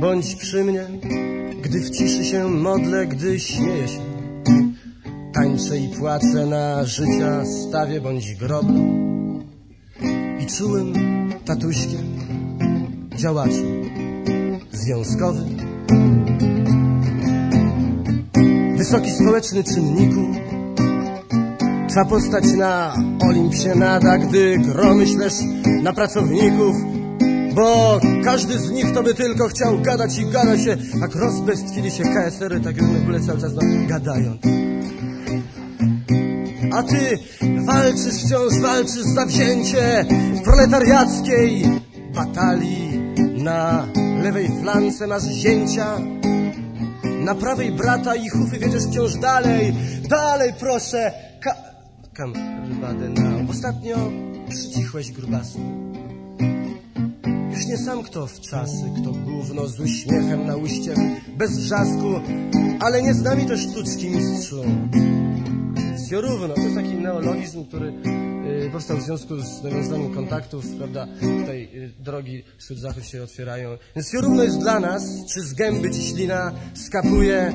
bądź przy mnie, gdy w ciszy się modlę, gdy śmieję się. Tańczę i płaczę na życia stawie bądź grob. I czułym tatuśkiem, działaczem związkowym. Wysoki społeczny czynniku, Twa postać na Olimpie nada, gdy gromy ślesz na pracowników, bo każdy z nich to by tylko chciał gadać i gadać się, jak rozbestwili się KSR-y, tak w ogóle cały czas no, gadają. A ty walczysz wciąż, walczysz zawzięcie w proletariackiej batalii. Na lewej flance masz zięcia, na prawej brata i chufy wiedziesz wciąż dalej. Dalej proszę, ka... Kam, Badenau. Ostatnio przycichłeś grubasu. Już nie sam kto w czasy, kto gówno z uśmiechem na uście, bez wrzasku, ale nie z nami też sztuczki mistrzu. Zwiorówno, to jest taki neologizm, który y, powstał w związku z nawiązaniem kontaktów, prawda, tutaj y, drogi wschód-zachód się otwierają. Więc Zwiorówno jest dla nas, czy z gęby ci ślina skapuje,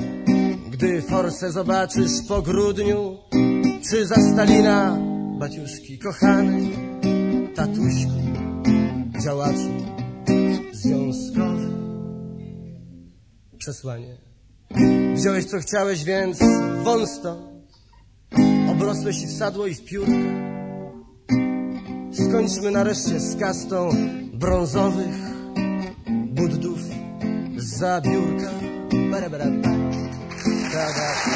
gdy forsę zobaczysz po grudniu, czy za Stalina, baciuszki, kochany, tatuśku, działaczu, związkowy. Przesłanie. Wziąłeś co chciałeś, więc wąsto Obrosłeś i w sadło i w piórkę. Skończmy nareszcie z kastą brązowych buddów za biurka. Ba. Da, da.